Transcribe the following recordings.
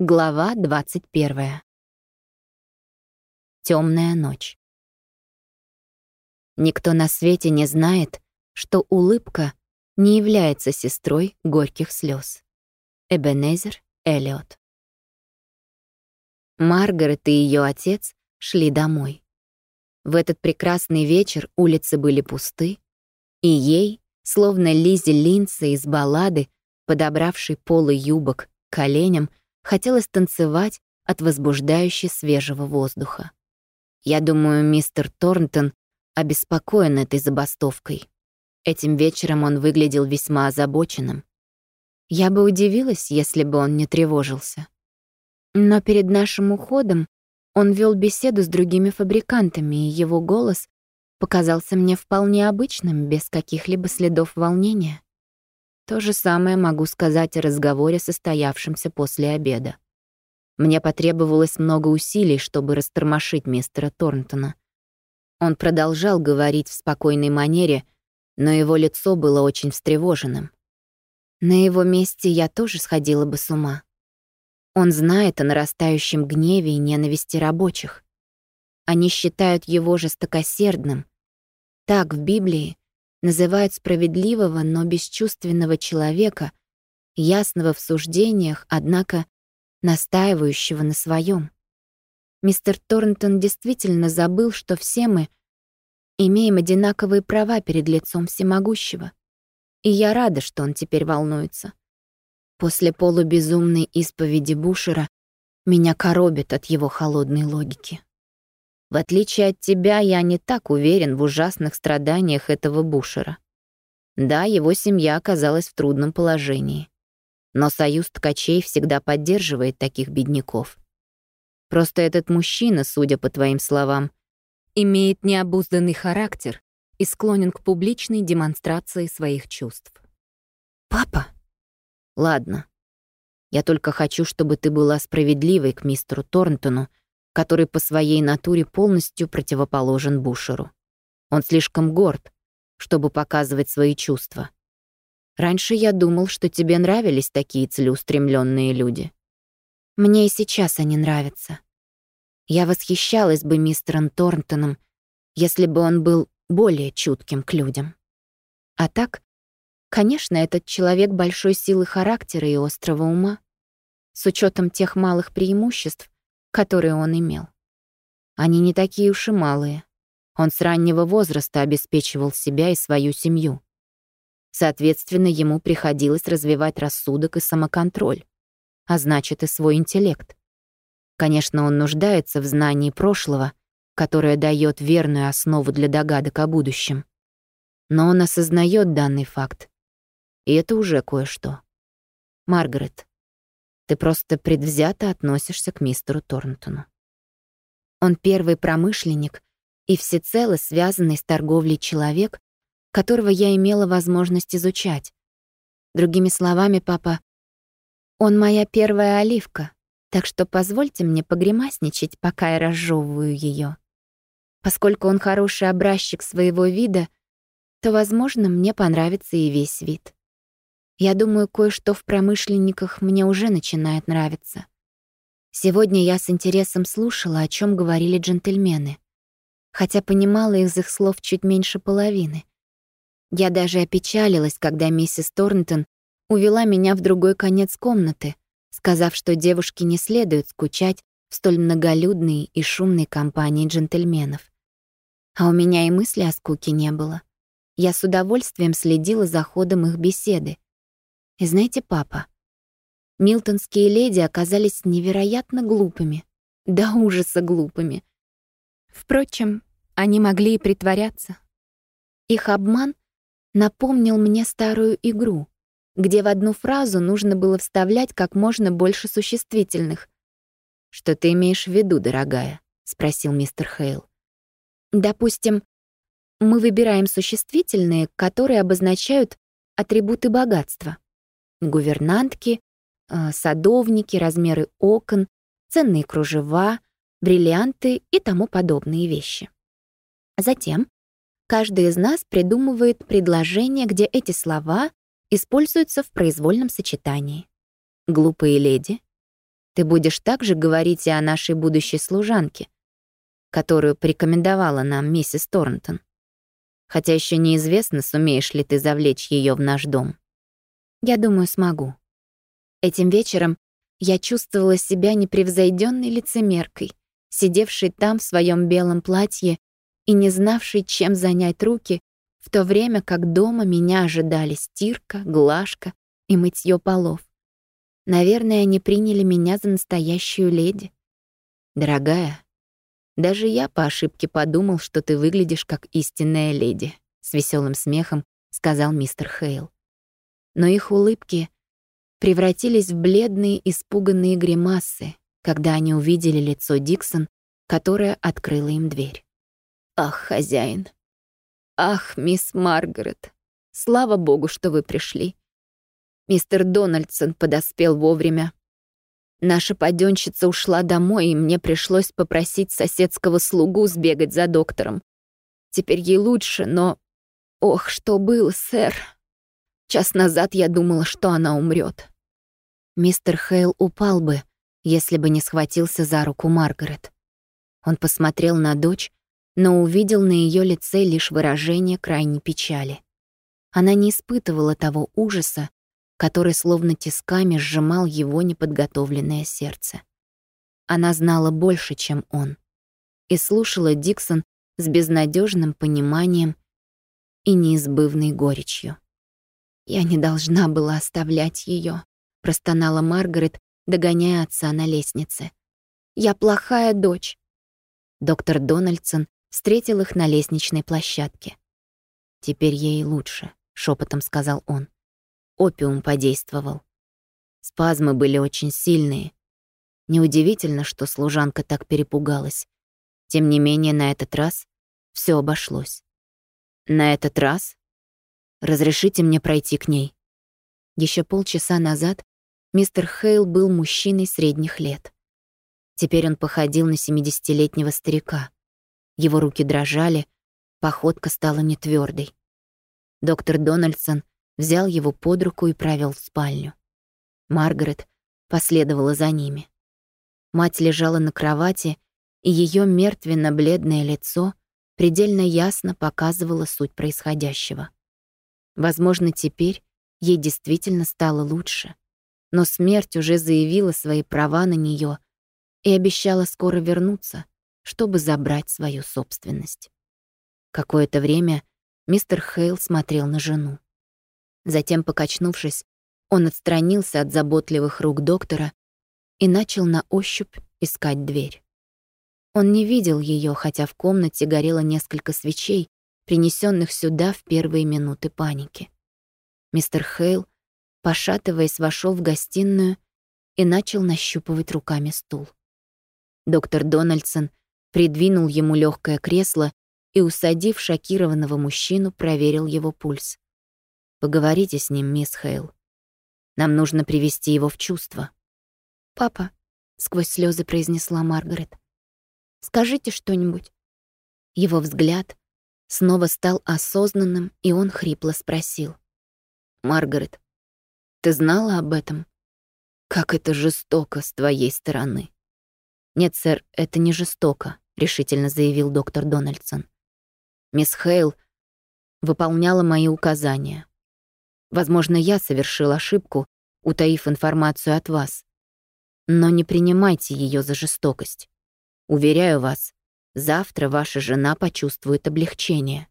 Глава 21. Темная ночь. Никто на свете не знает, что улыбка не является сестрой горьких слез. Эбенезер Эллиот. Маргарет и ее отец шли домой. В этот прекрасный вечер улицы были пусты, и ей, словно Лизи Линдсе из баллады, подобравшей полы юбок к коленям, хотелось танцевать от возбуждающей свежего воздуха. Я думаю, мистер Торнтон обеспокоен этой забастовкой. Этим вечером он выглядел весьма озабоченным. Я бы удивилась, если бы он не тревожился. Но перед нашим уходом он вел беседу с другими фабрикантами, и его голос показался мне вполне обычным, без каких-либо следов волнения. То же самое могу сказать о разговоре, состоявшемся после обеда. Мне потребовалось много усилий, чтобы растормошить мистера Торнтона. Он продолжал говорить в спокойной манере, но его лицо было очень встревоженным. На его месте я тоже сходила бы с ума. Он знает о нарастающем гневе и ненависти рабочих. Они считают его жестокосердным. Так в Библии называют справедливого, но бесчувственного человека, ясного в суждениях, однако настаивающего на своем. Мистер Торнтон действительно забыл, что все мы имеем одинаковые права перед лицом всемогущего. И я рада, что он теперь волнуется. После полубезумной исповеди Бушера меня коробит от его холодной логики. В отличие от тебя, я не так уверен в ужасных страданиях этого Бушера. Да, его семья оказалась в трудном положении. Но союз ткачей всегда поддерживает таких бедняков. Просто этот мужчина, судя по твоим словам, имеет необузданный характер и склонен к публичной демонстрации своих чувств. «Папа?» «Ладно. Я только хочу, чтобы ты была справедливой к мистеру Торнтону который по своей натуре полностью противоположен Бушеру. Он слишком горд, чтобы показывать свои чувства. Раньше я думал, что тебе нравились такие целеустремленные люди. Мне и сейчас они нравятся. Я восхищалась бы мистером Торнтоном, если бы он был более чутким к людям. А так, конечно, этот человек большой силы характера и острого ума. С учетом тех малых преимуществ, которые он имел. Они не такие уж и малые. Он с раннего возраста обеспечивал себя и свою семью. Соответственно, ему приходилось развивать рассудок и самоконтроль, а значит и свой интеллект. Конечно, он нуждается в знании прошлого, которое дает верную основу для догадок о будущем. Но он осознает данный факт. И это уже кое-что. Маргарет, ты просто предвзято относишься к мистеру Торнтону. Он первый промышленник и всецело связанный с торговлей человек, которого я имела возможность изучать. Другими словами, папа, он моя первая оливка, так что позвольте мне погремасничать, пока я разжевываю ее. Поскольку он хороший образчик своего вида, то, возможно, мне понравится и весь вид. Я думаю, кое-что в промышленниках мне уже начинает нравиться. Сегодня я с интересом слушала, о чем говорили джентльмены, хотя понимала из их слов чуть меньше половины. Я даже опечалилась, когда миссис Торнтон увела меня в другой конец комнаты, сказав, что девушке не следует скучать в столь многолюдной и шумной компании джентльменов. А у меня и мысли о скуке не было. Я с удовольствием следила за ходом их беседы, и знаете, папа, милтонские леди оказались невероятно глупыми, до ужаса глупыми. Впрочем, они могли и притворяться. Их обман напомнил мне старую игру, где в одну фразу нужно было вставлять как можно больше существительных. «Что ты имеешь в виду, дорогая?» — спросил мистер Хейл. «Допустим, мы выбираем существительные, которые обозначают атрибуты богатства гувернантки, э, садовники, размеры окон, ценные кружева, бриллианты и тому подобные вещи. Затем каждый из нас придумывает предложение, где эти слова используются в произвольном сочетании. Глупые леди. Ты будешь также говорить и о нашей будущей служанке, которую порекомендовала нам миссис Торнтон. Хотя еще неизвестно, сумеешь ли ты завлечь ее в наш дом. Я думаю, смогу. Этим вечером я чувствовала себя непревзойденной лицемеркой, сидевшей там в своем белом платье и не знавшей, чем занять руки, в то время как дома меня ожидали стирка, глажка и мытье полов. Наверное, они приняли меня за настоящую леди. Дорогая, даже я по ошибке подумал, что ты выглядишь как истинная леди, с веселым смехом сказал мистер Хейл. Но их улыбки превратились в бледные, испуганные гримасы, когда они увидели лицо Диксон, которое открыло им дверь. «Ах, хозяин! Ах, мисс Маргарет! Слава богу, что вы пришли!» Мистер Дональдсон подоспел вовремя. Наша паденщица ушла домой, и мне пришлось попросить соседского слугу сбегать за доктором. Теперь ей лучше, но... Ох, что было, сэр! Час назад я думала, что она умрет. Мистер Хейл упал бы, если бы не схватился за руку Маргарет. Он посмотрел на дочь, но увидел на ее лице лишь выражение крайней печали. Она не испытывала того ужаса, который словно тисками сжимал его неподготовленное сердце. Она знала больше, чем он, и слушала Диксон с безнадежным пониманием и неизбывной горечью. «Я не должна была оставлять ее, простонала Маргарет, догоняя отца на лестнице. «Я плохая дочь». Доктор Дональдсон встретил их на лестничной площадке. «Теперь ей лучше», — шепотом сказал он. Опиум подействовал. Спазмы были очень сильные. Неудивительно, что служанка так перепугалась. Тем не менее, на этот раз все обошлось. На этот раз Разрешите мне пройти к ней». Еще полчаса назад мистер Хейл был мужчиной средних лет. Теперь он походил на семидесятилетнего старика. Его руки дрожали, походка стала нетвёрдой. Доктор Дональдсон взял его под руку и провел в спальню. Маргарет последовала за ними. Мать лежала на кровати, и ее мертвенно-бледное лицо предельно ясно показывало суть происходящего. Возможно, теперь ей действительно стало лучше. Но смерть уже заявила свои права на нее и обещала скоро вернуться, чтобы забрать свою собственность. Какое-то время мистер Хейл смотрел на жену. Затем, покачнувшись, он отстранился от заботливых рук доктора и начал на ощупь искать дверь. Он не видел ее, хотя в комнате горело несколько свечей, принесенных сюда в первые минуты паники. Мистер Хейл, пошатываясь, вошел в гостиную и начал нащупывать руками стул. Доктор Дональдсон придвинул ему легкое кресло и, усадив шокированного мужчину, проверил его пульс. «Поговорите с ним, мисс Хейл. Нам нужно привести его в чувство». «Папа», — сквозь слезы произнесла Маргарет, — «скажите что-нибудь». Его взгляд, снова стал осознанным, и он хрипло спросил. «Маргарет, ты знала об этом? Как это жестоко с твоей стороны». «Нет, сэр, это не жестоко», — решительно заявил доктор Дональдсон. «Мисс Хейл выполняла мои указания. Возможно, я совершил ошибку, утаив информацию от вас. Но не принимайте ее за жестокость. Уверяю вас, Завтра ваша жена почувствует облегчение.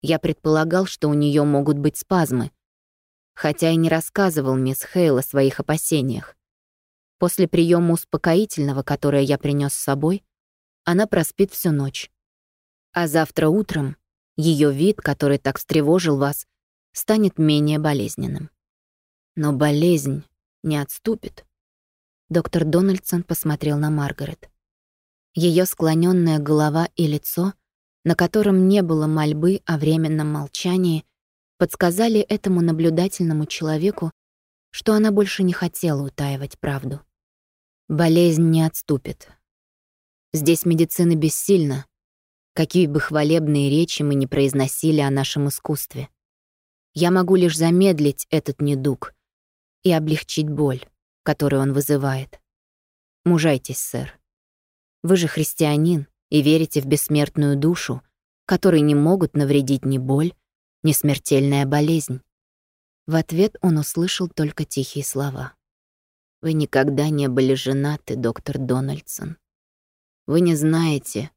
Я предполагал, что у нее могут быть спазмы, хотя и не рассказывал мисс Хейл о своих опасениях. После приема успокоительного, которое я принес с собой, она проспит всю ночь. А завтра утром ее вид, который так встревожил вас, станет менее болезненным. Но болезнь не отступит. Доктор Дональдсон посмотрел на Маргарет. Ее склоненная голова и лицо, на котором не было мольбы о временном молчании, подсказали этому наблюдательному человеку, что она больше не хотела утаивать правду. Болезнь не отступит. Здесь медицина бессильна, какие бы хвалебные речи мы ни произносили о нашем искусстве. Я могу лишь замедлить этот недуг и облегчить боль, которую он вызывает. Мужайтесь, сэр. Вы же христианин и верите в бессмертную душу, которой не могут навредить ни боль, ни смертельная болезнь. В ответ он услышал только тихие слова. «Вы никогда не были женаты, доктор Дональдсон. Вы не знаете,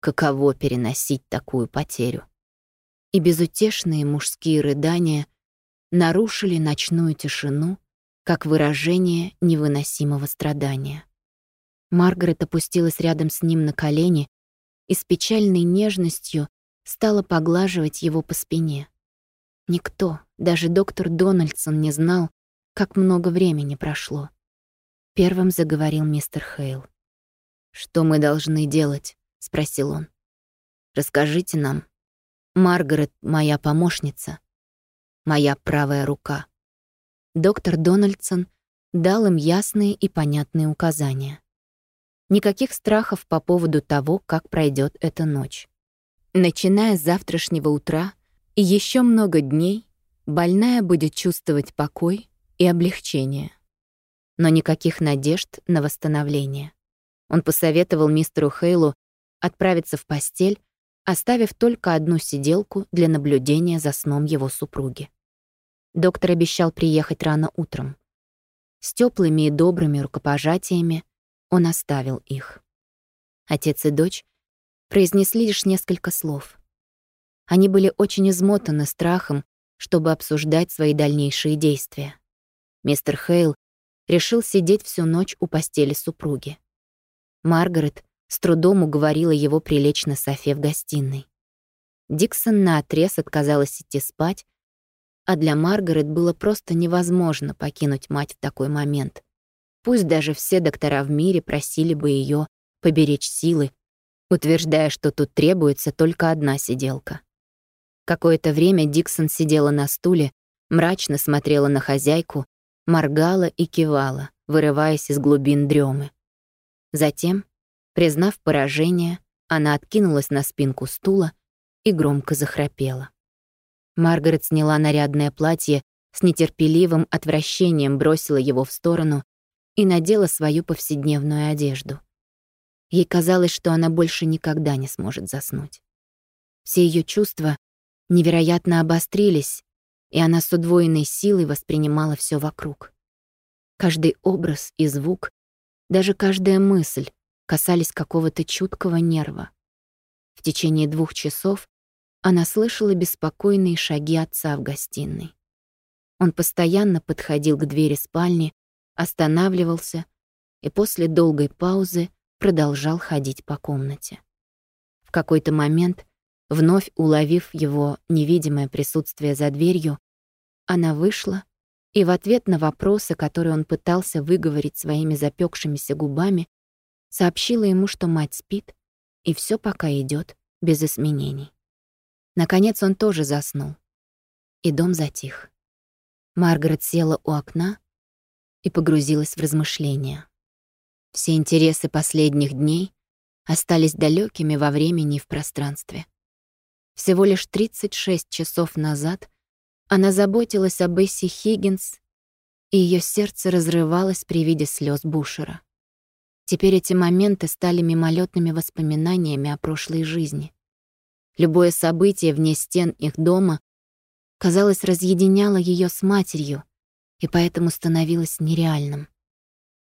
каково переносить такую потерю». И безутешные мужские рыдания нарушили ночную тишину, как выражение невыносимого страдания. Маргарет опустилась рядом с ним на колени и с печальной нежностью стала поглаживать его по спине. Никто, даже доктор Дональдсон, не знал, как много времени прошло. Первым заговорил мистер Хейл. «Что мы должны делать?» — спросил он. «Расскажите нам. Маргарет — моя помощница, моя правая рука». Доктор Дональдсон дал им ясные и понятные указания. Никаких страхов по поводу того, как пройдет эта ночь. Начиная с завтрашнего утра и еще много дней, больная будет чувствовать покой и облегчение. Но никаких надежд на восстановление. Он посоветовал мистеру Хейлу отправиться в постель, оставив только одну сиделку для наблюдения за сном его супруги. Доктор обещал приехать рано утром. С теплыми и добрыми рукопожатиями он оставил их. Отец и дочь произнесли лишь несколько слов. Они были очень измотаны страхом, чтобы обсуждать свои дальнейшие действия. Мистер Хейл решил сидеть всю ночь у постели супруги. Маргарет с трудом уговорила его прилечь на софе в гостиной. Диксон наотрез отказалась идти спать, а для Маргарет было просто невозможно покинуть мать в такой момент. Пусть даже все доктора в мире просили бы ее поберечь силы утверждая, что тут требуется только одна сиделка. Какое-то время Диксон сидела на стуле, мрачно смотрела на хозяйку, моргала и кивала, вырываясь из глубин дремы. Затем, признав поражение, она откинулась на спинку стула и громко захрапела. Маргарет сняла нарядное платье, с нетерпеливым отвращением бросила его в сторону и надела свою повседневную одежду. Ей казалось, что она больше никогда не сможет заснуть. Все ее чувства невероятно обострились, и она с удвоенной силой воспринимала все вокруг. Каждый образ и звук, даже каждая мысль касались какого-то чуткого нерва. В течение двух часов она слышала беспокойные шаги отца в гостиной. Он постоянно подходил к двери спальни, останавливался и после долгой паузы продолжал ходить по комнате. В какой-то момент, вновь уловив его невидимое присутствие за дверью, она вышла и в ответ на вопросы, которые он пытался выговорить своими запекшимися губами, сообщила ему, что мать спит, и все пока идет без изменений. Наконец он тоже заснул, и дом затих. Маргарет села у окна и погрузилась в размышления. Все интересы последних дней остались далекими во времени и в пространстве. Всего лишь 36 часов назад она заботилась об Эсси Хиггинс, и ее сердце разрывалось при виде слез Бушера. Теперь эти моменты стали мимолетными воспоминаниями о прошлой жизни. Любое событие вне стен их дома, казалось, разъединяло ее с матерью и поэтому становилось нереальным.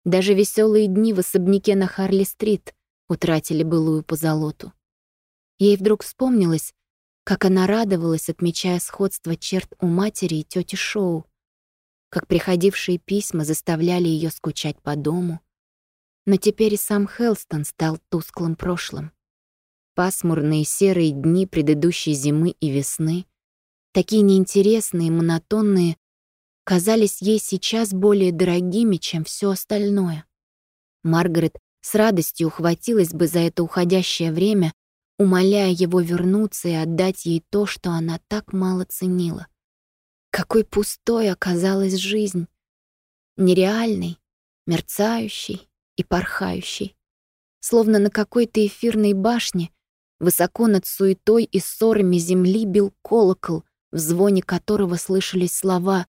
Даже веселые дни в особняке на Харли-стрит утратили былую позолоту. Ей вдруг вспомнилось, как она радовалась, отмечая сходство черт у матери и тети Шоу, как приходившие письма заставляли ее скучать по дому. Но теперь и сам Хелстон стал тусклым прошлым. Пасмурные серые дни предыдущей зимы и весны, такие неинтересные монотонные, казались ей сейчас более дорогими, чем все остальное. Маргарет с радостью ухватилась бы за это уходящее время, умоляя его вернуться и отдать ей то, что она так мало ценила. Какой пустой оказалась жизнь. Нереальной, мерцающей и порхающей. Словно на какой-то эфирной башне, высоко над суетой и ссорами земли бил колокол, в звоне которого слышались слова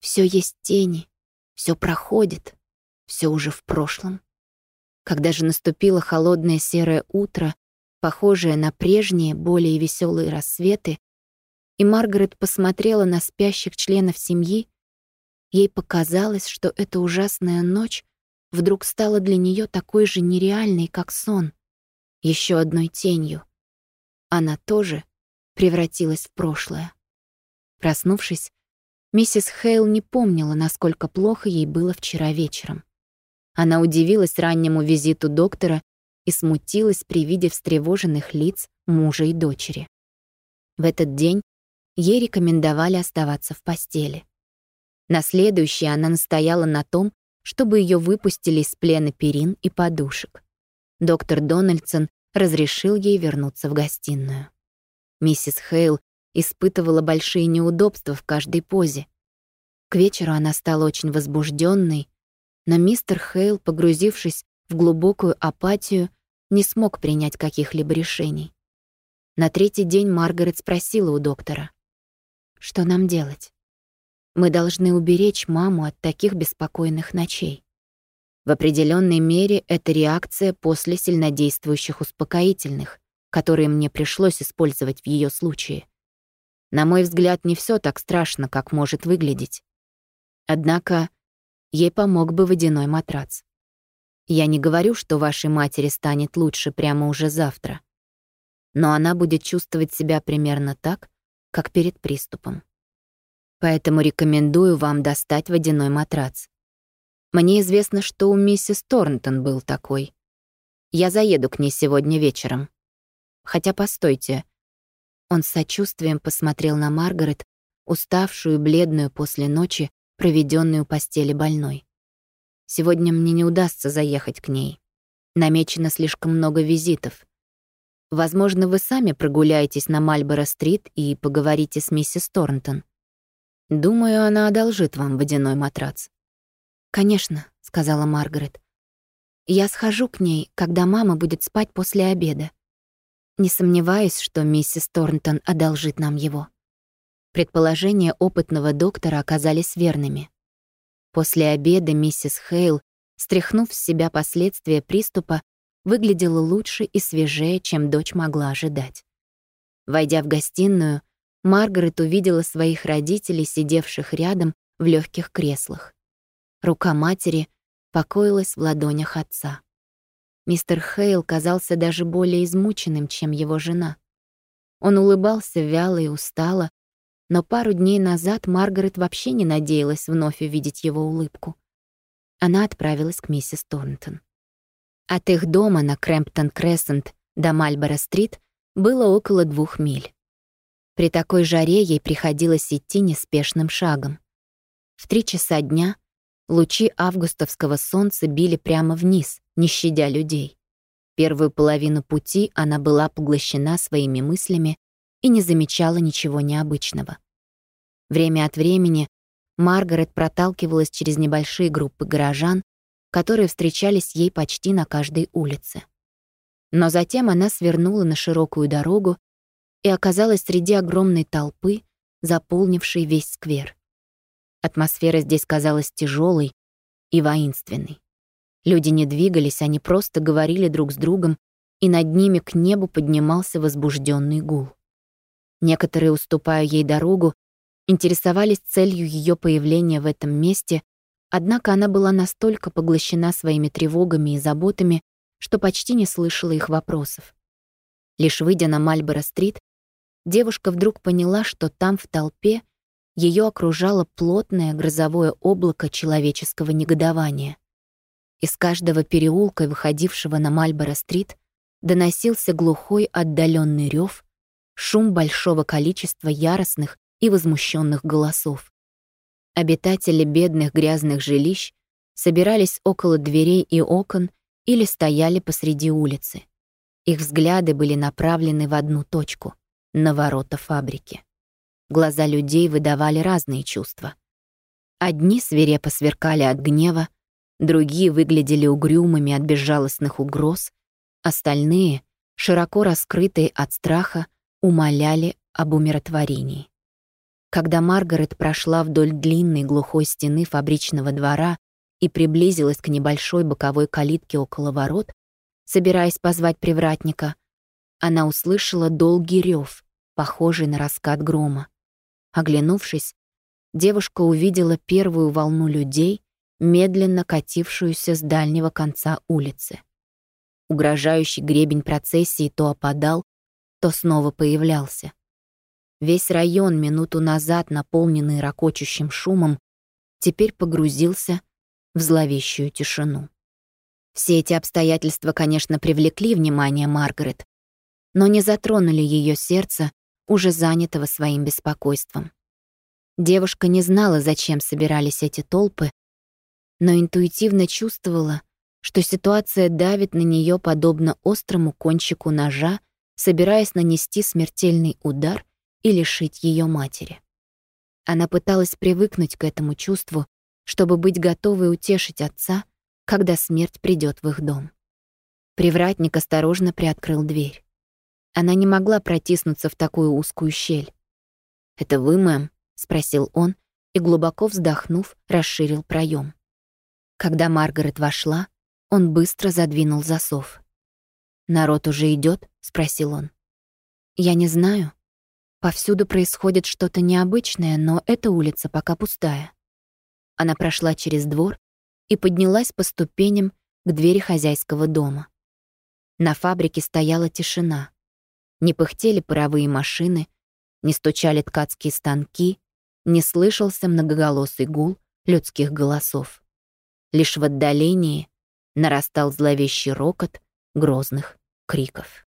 все есть тени, все проходит, все уже в прошлом. Когда же наступило холодное серое утро, похожее на прежние, более веселые рассветы, и Маргарет посмотрела на спящих членов семьи, ей показалось, что эта ужасная ночь вдруг стала для нее такой же нереальной, как сон, еще одной тенью. Она тоже превратилась в прошлое. Проснувшись, миссис Хейл не помнила, насколько плохо ей было вчера вечером. Она удивилась раннему визиту доктора и смутилась при виде встревоженных лиц мужа и дочери. В этот день ей рекомендовали оставаться в постели. На следующий она настояла на том, чтобы ее выпустили из плена перин и подушек. Доктор Дональдсон разрешил ей вернуться в гостиную. Миссис Хейл испытывала большие неудобства в каждой позе. К вечеру она стала очень возбужденной но мистер Хейл, погрузившись в глубокую апатию, не смог принять каких-либо решений. На третий день Маргарет спросила у доктора, «Что нам делать? Мы должны уберечь маму от таких беспокойных ночей». В определенной мере это реакция после сильнодействующих успокоительных, которые мне пришлось использовать в ее случае. На мой взгляд, не все так страшно, как может выглядеть. Однако ей помог бы водяной матрац. Я не говорю, что вашей матери станет лучше прямо уже завтра. Но она будет чувствовать себя примерно так, как перед приступом. Поэтому рекомендую вам достать водяной матрац. Мне известно, что у миссис Торнтон был такой. Я заеду к ней сегодня вечером. Хотя постойте. Он с сочувствием посмотрел на Маргарет, уставшую, бледную после ночи, проведенной у постели больной. Сегодня мне не удастся заехать к ней. Намечено слишком много визитов. Возможно, вы сами прогуляетесь на Мальборо-стрит и поговорите с миссис Торнтон. Думаю, она одолжит вам водяной матрац. «Конечно», — сказала Маргарет. «Я схожу к ней, когда мама будет спать после обеда. Не сомневаюсь, что миссис Торнтон одолжит нам его». Предположения опытного доктора оказались верными. После обеда миссис Хейл, стряхнув с себя последствия приступа, выглядела лучше и свежее, чем дочь могла ожидать. Войдя в гостиную, Маргарет увидела своих родителей, сидевших рядом в легких креслах. Рука матери покоилась в ладонях отца. Мистер Хейл казался даже более измученным, чем его жена. Он улыбался вяло и устало, но пару дней назад Маргарет вообще не надеялась вновь увидеть его улыбку. Она отправилась к миссис Торнтон. От их дома на Крэмптон-Крессент до Мальборо-стрит было около двух миль. При такой жаре ей приходилось идти неспешным шагом. В три часа дня лучи августовского солнца били прямо вниз, не щадя людей. Первую половину пути она была поглощена своими мыслями и не замечала ничего необычного. Время от времени Маргарет проталкивалась через небольшие группы горожан, которые встречались ей почти на каждой улице. Но затем она свернула на широкую дорогу и оказалась среди огромной толпы, заполнившей весь сквер. Атмосфера здесь казалась тяжелой и воинственной. Люди не двигались, они просто говорили друг с другом, и над ними к небу поднимался возбужденный гул. Некоторые, уступая ей дорогу, интересовались целью ее появления в этом месте, однако она была настолько поглощена своими тревогами и заботами, что почти не слышала их вопросов. Лишь выйдя на Мальборо-стрит, девушка вдруг поняла, что там в толпе ее окружало плотное грозовое облако человеческого негодования. Из каждого переулка, выходившего на Мальборо-стрит, доносился глухой отдаленный рев, шум большого количества яростных и возмущенных голосов. Обитатели бедных грязных жилищ собирались около дверей и окон или стояли посреди улицы. Их взгляды были направлены в одну точку — на ворота фабрики. Глаза людей выдавали разные чувства. Одни свирепо сверкали от гнева, другие выглядели угрюмыми от безжалостных угроз, остальные, широко раскрытые от страха, умоляли об умиротворении. Когда Маргарет прошла вдоль длинной глухой стены фабричного двора и приблизилась к небольшой боковой калитке около ворот, собираясь позвать привратника, она услышала долгий рев, похожий на раскат грома. Оглянувшись, девушка увидела первую волну людей, медленно катившуюся с дальнего конца улицы. Угрожающий гребень процессии то опадал, то снова появлялся. Весь район, минуту назад наполненный ракочущим шумом, теперь погрузился в зловещую тишину. Все эти обстоятельства, конечно, привлекли внимание Маргарет, но не затронули ее сердце, уже занятого своим беспокойством. Девушка не знала, зачем собирались эти толпы, но интуитивно чувствовала, что ситуация давит на нее подобно острому кончику ножа, собираясь нанести смертельный удар и лишить ее матери. Она пыталась привыкнуть к этому чувству, чтобы быть готовой утешить отца, когда смерть придет в их дом. Привратник осторожно приоткрыл дверь. Она не могла протиснуться в такую узкую щель. «Это вы, мэм?» — спросил он и, глубоко вздохнув, расширил проем. Когда Маргарет вошла, он быстро задвинул засов. «Народ уже идет? спросил он. «Я не знаю. Повсюду происходит что-то необычное, но эта улица пока пустая». Она прошла через двор и поднялась по ступеням к двери хозяйского дома. На фабрике стояла тишина. Не пыхтели паровые машины, не стучали ткацкие станки, не слышался многоголосый гул людских голосов. Лишь в отдалении нарастал зловещий рокот грозных криков.